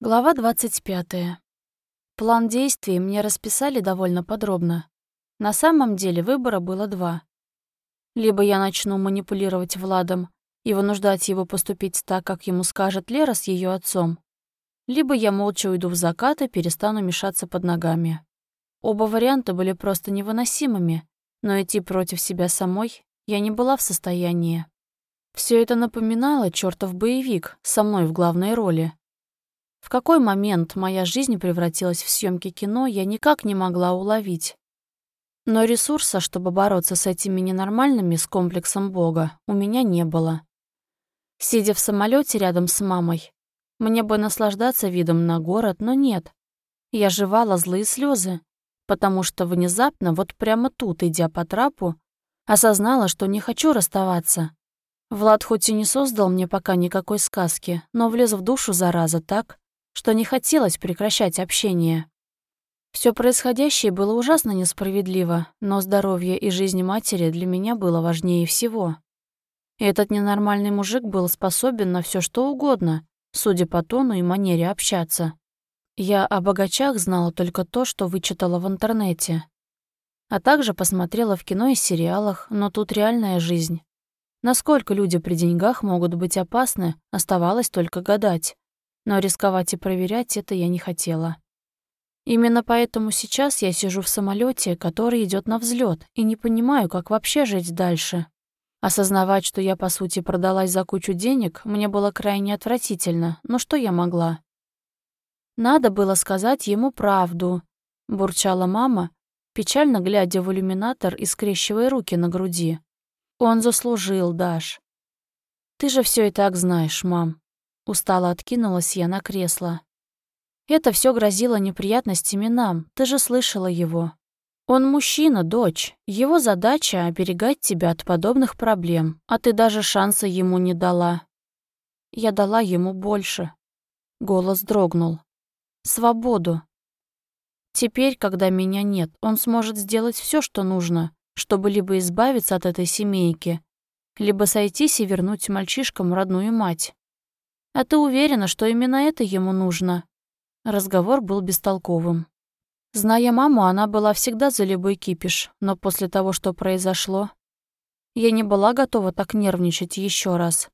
Глава 25. План действий мне расписали довольно подробно. На самом деле выбора было два. Либо я начну манипулировать Владом и вынуждать его поступить так, как ему скажет Лера с ее отцом, либо я молча уйду в закат и перестану мешаться под ногами. Оба варианта были просто невыносимыми, но идти против себя самой я не была в состоянии. Все это напоминало чертов боевик со мной в главной роли. В какой момент моя жизнь превратилась в съемки кино, я никак не могла уловить. Но ресурса, чтобы бороться с этими ненормальными с комплексом Бога, у меня не было. Сидя в самолете рядом с мамой, мне бы наслаждаться видом на город, но нет. Я жевала злые слезы, потому что внезапно, вот прямо тут, идя по трапу, осознала, что не хочу расставаться. Влад хоть и не создал мне пока никакой сказки, но влез в душу, зараза, так, что не хотелось прекращать общение. Все происходящее было ужасно несправедливо, но здоровье и жизнь матери для меня было важнее всего. И этот ненормальный мужик был способен на все что угодно, судя по тону и манере общаться. Я о богачах знала только то, что вычитала в интернете. А также посмотрела в кино и сериалах, но тут реальная жизнь. Насколько люди при деньгах могут быть опасны, оставалось только гадать но рисковать и проверять это я не хотела. Именно поэтому сейчас я сижу в самолете, который идет на взлет, и не понимаю, как вообще жить дальше. Осознавать, что я, по сути, продалась за кучу денег, мне было крайне отвратительно, но что я могла? Надо было сказать ему правду, бурчала мама, печально глядя в иллюминатор и скрещивая руки на груди. Он заслужил, Даш. Ты же все и так знаешь, мам. Устало откинулась я на кресло. Это все грозило неприятностями нам, ты же слышала его. Он мужчина, дочь. Его задача — оберегать тебя от подобных проблем, а ты даже шанса ему не дала. Я дала ему больше. Голос дрогнул. Свободу. Теперь, когда меня нет, он сможет сделать все, что нужно, чтобы либо избавиться от этой семейки, либо сойтись и вернуть мальчишкам родную мать. А ты уверена, что именно это ему нужно?» Разговор был бестолковым. Зная маму, она была всегда за любой кипиш, но после того, что произошло, я не была готова так нервничать еще раз.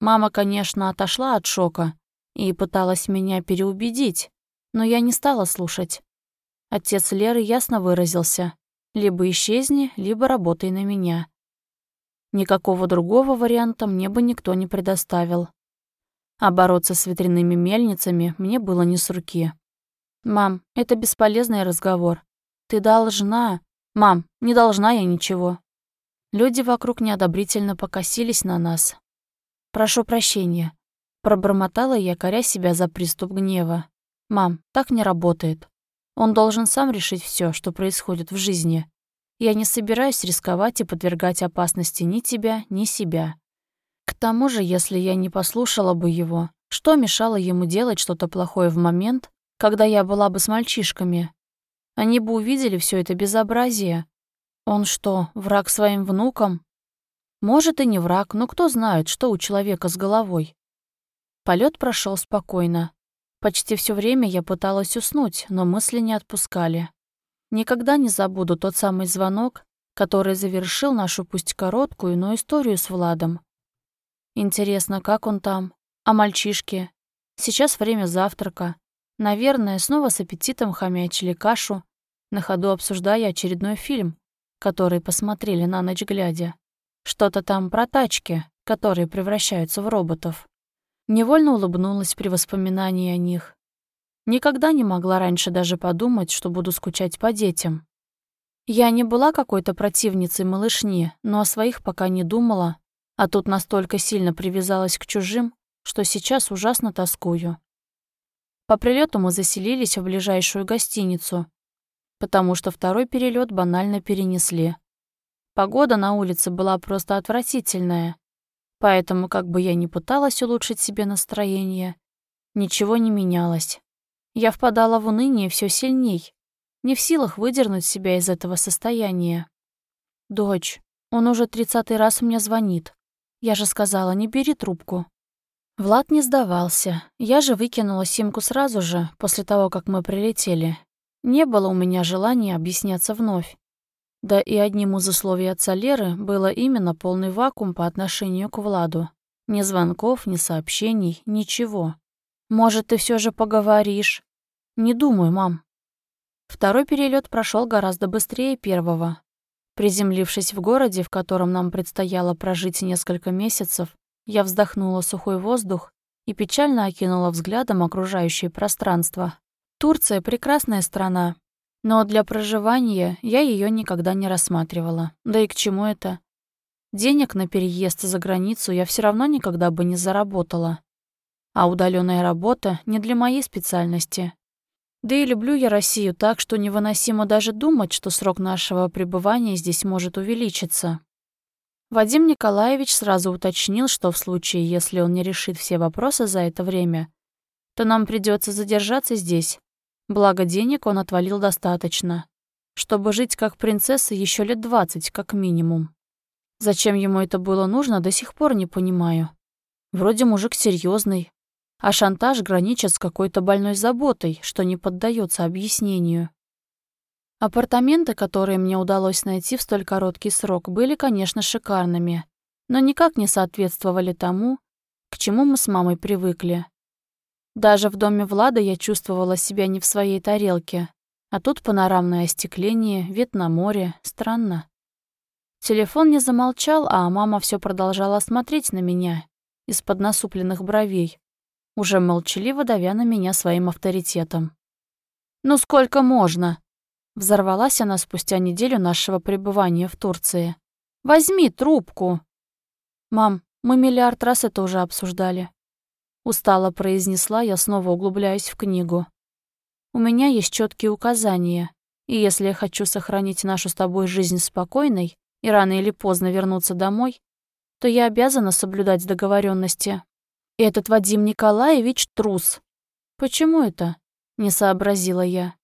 Мама, конечно, отошла от шока и пыталась меня переубедить, но я не стала слушать. Отец Леры ясно выразился. Либо исчезни, либо работай на меня. Никакого другого варианта мне бы никто не предоставил а бороться с ветряными мельницами мне было не с руки. «Мам, это бесполезный разговор. Ты должна...» «Мам, не должна я ничего». Люди вокруг неодобрительно покосились на нас. «Прошу прощения», — пробормотала я, коря себя за приступ гнева. «Мам, так не работает. Он должен сам решить все, что происходит в жизни. Я не собираюсь рисковать и подвергать опасности ни тебя, ни себя. Тому же, если я не послушала бы его, что мешало ему делать что-то плохое в момент, когда я была бы с мальчишками? Они бы увидели все это безобразие. Он что, враг своим внукам? Может, и не враг, но кто знает, что у человека с головой. Полет прошел спокойно. Почти все время я пыталась уснуть, но мысли не отпускали. Никогда не забуду тот самый звонок, который завершил нашу пусть короткую, но историю с Владом. Интересно, как он там? А мальчишки? Сейчас время завтрака. Наверное, снова с аппетитом хомячили кашу, на ходу обсуждая очередной фильм, который посмотрели на ночь глядя. Что-то там про тачки, которые превращаются в роботов. Невольно улыбнулась при воспоминании о них. Никогда не могла раньше даже подумать, что буду скучать по детям. Я не была какой-то противницей малышни, но о своих пока не думала, а тут настолько сильно привязалась к чужим, что сейчас ужасно тоскую. По прилету мы заселились в ближайшую гостиницу, потому что второй перелет банально перенесли. Погода на улице была просто отвратительная, поэтому, как бы я ни пыталась улучшить себе настроение, ничего не менялось. Я впадала в уныние все сильней, не в силах выдернуть себя из этого состояния. «Дочь, он уже тридцатый раз мне звонит. Я же сказала, не бери трубку. Влад не сдавался. Я же выкинула симку сразу же, после того, как мы прилетели. Не было у меня желания объясняться вновь. Да и одним из условий отца Леры было именно полный вакуум по отношению к Владу. Ни звонков, ни сообщений, ничего. Может, ты все же поговоришь? Не думаю, мам. Второй перелет прошел гораздо быстрее первого. Приземлившись в городе, в котором нам предстояло прожить несколько месяцев, я вздохнула сухой воздух и печально окинула взглядом окружающее пространство. Турция — прекрасная страна, но для проживания я ее никогда не рассматривала. Да и к чему это? Денег на переезд за границу я все равно никогда бы не заработала. А удаленная работа не для моей специальности. Да и люблю я Россию так, что невыносимо даже думать, что срок нашего пребывания здесь может увеличиться. Вадим Николаевич сразу уточнил, что в случае, если он не решит все вопросы за это время, то нам придется задержаться здесь Благо денег он отвалил достаточно, чтобы жить как принцесса еще лет двадцать, как минимум. Зачем ему это было нужно, до сих пор не понимаю. Вроде мужик серьезный, а шантаж граничит с какой-то больной заботой, что не поддается объяснению. Апартаменты, которые мне удалось найти в столь короткий срок, были, конечно, шикарными, но никак не соответствовали тому, к чему мы с мамой привыкли. Даже в доме Влада я чувствовала себя не в своей тарелке. А тут панорамное остекление, вид на море. Странно. Телефон не замолчал, а мама все продолжала смотреть на меня из-под насупленных бровей, уже молчаливо давя на меня своим авторитетом. «Ну сколько можно?» Взорвалась она спустя неделю нашего пребывания в Турции. «Возьми трубку!» «Мам, мы миллиард раз это уже обсуждали. Устало произнесла я, снова углубляясь в книгу. У меня есть четкие указания, и если я хочу сохранить нашу с тобой жизнь спокойной и рано или поздно вернуться домой, то я обязана соблюдать договоренности. Этот Вадим Николаевич трус. Почему это? Не сообразила я.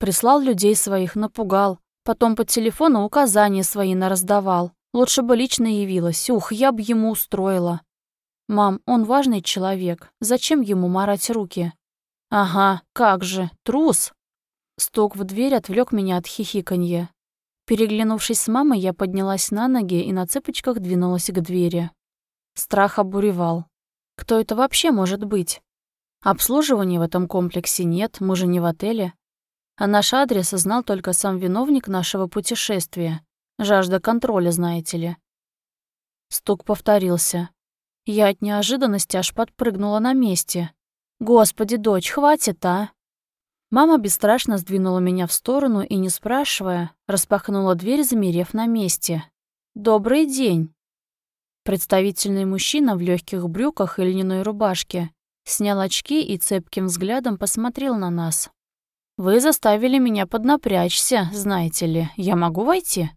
Прислал людей своих, напугал, потом по телефону указания свои нараздавал. Лучше бы лично явилась. Ух, я бы ему устроила. «Мам, он важный человек. Зачем ему марать руки?» «Ага, как же, трус!» Стук в дверь отвлек меня от хихиканья. Переглянувшись с мамой, я поднялась на ноги и на цыпочках двинулась к двери. Страх обуревал. Кто это вообще может быть? Обслуживания в этом комплексе нет, мы же не в отеле. А наш адрес знал только сам виновник нашего путешествия. Жажда контроля, знаете ли. Стук повторился. Я от неожиданности аж подпрыгнула на месте. «Господи, дочь, хватит, а!» Мама бесстрашно сдвинула меня в сторону и, не спрашивая, распахнула дверь, замерев на месте. «Добрый день!» Представительный мужчина в легких брюках и льняной рубашке снял очки и цепким взглядом посмотрел на нас. «Вы заставили меня поднапрячься, знаете ли. Я могу войти?»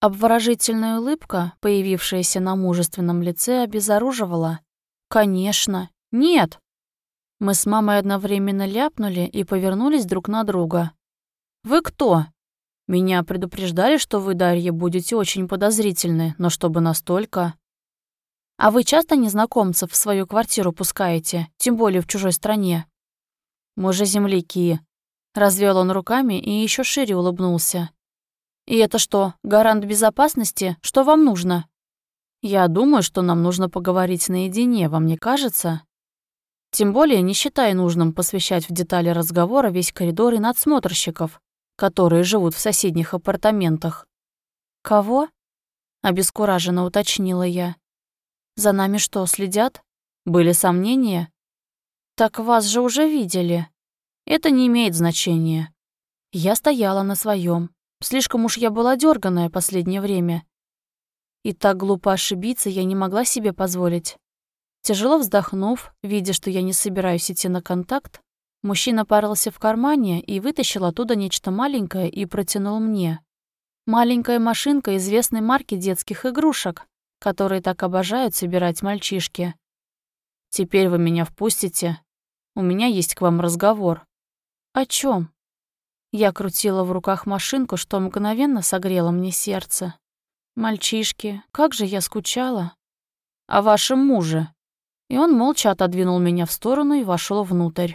Обворожительная улыбка, появившаяся на мужественном лице, обезоруживала. «Конечно! Нет!» Мы с мамой одновременно ляпнули и повернулись друг на друга. «Вы кто?» «Меня предупреждали, что вы, Дарья, будете очень подозрительны, но чтобы настолько...» «А вы часто незнакомцев в свою квартиру пускаете, тем более в чужой стране?» «Мы же земляки», — развел он руками и еще шире улыбнулся. «И это что, гарант безопасности? Что вам нужно?» «Я думаю, что нам нужно поговорить наедине, вам не кажется?» Тем более не считая нужным посвящать в детали разговора весь коридор и надсмотрщиков, которые живут в соседних апартаментах. «Кого?» — обескураженно уточнила я. «За нами что, следят? Были сомнения?» «Так вас же уже видели. Это не имеет значения». Я стояла на своем, Слишком уж я была дерганая последнее время. И так глупо ошибиться я не могла себе позволить. Тяжело вздохнув, видя, что я не собираюсь идти на контакт, мужчина парился в кармане и вытащил оттуда нечто маленькое и протянул мне. Маленькая машинка известной марки детских игрушек, которые так обожают собирать мальчишки. «Теперь вы меня впустите? У меня есть к вам разговор». «О чем? Я крутила в руках машинку, что мгновенно согрело мне сердце. «Мальчишки, как же я скучала!» «О вашем муже!» И он молча отодвинул меня в сторону и вошел внутрь.